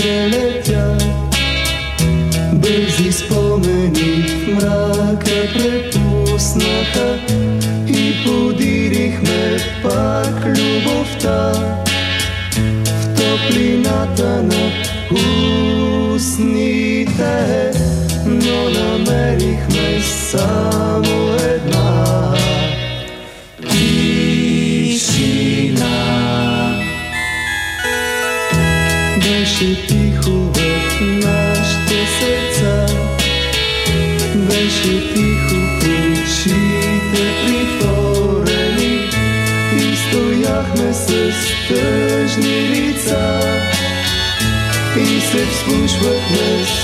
прелетя. Бързи спомени в мрака препуснаха и подирихме пак любовта в топлината на устните, но намерихме само Беше тихо в нашите сърца, беше тихо в очите притворени. И стояхме с тъжни лица. И се вслушвахме в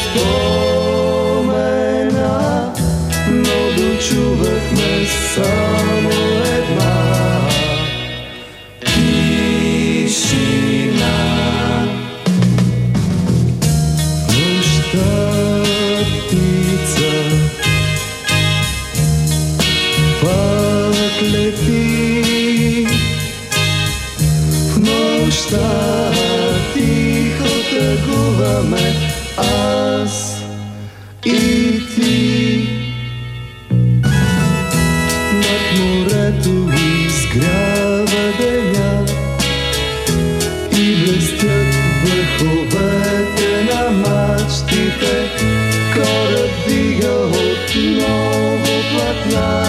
нощта тихо тъгуваме аз и ти над морето изгрява деня и блестят върховете на мачтите. Кораб дига отново платна,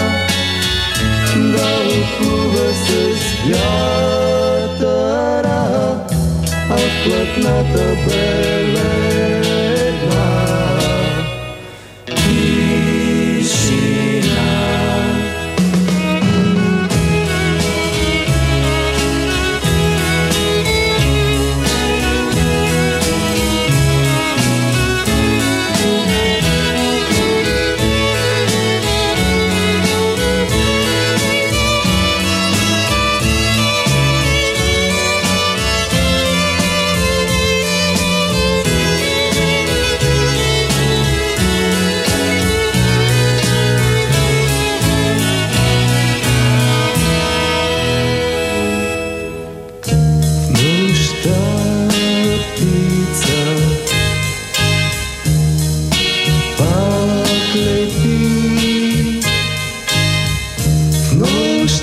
да отплува с вятъра, Look not the tabelę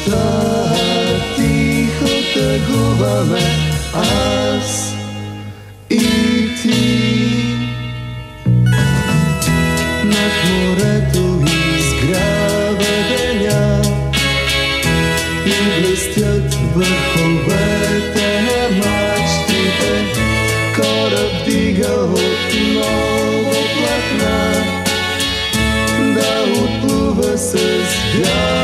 нощта тихо тъгуваме аз и ти над морето изгрява деня и блестят върховете на мачтите. Кораб дига отново платна, да отплува с вятъра.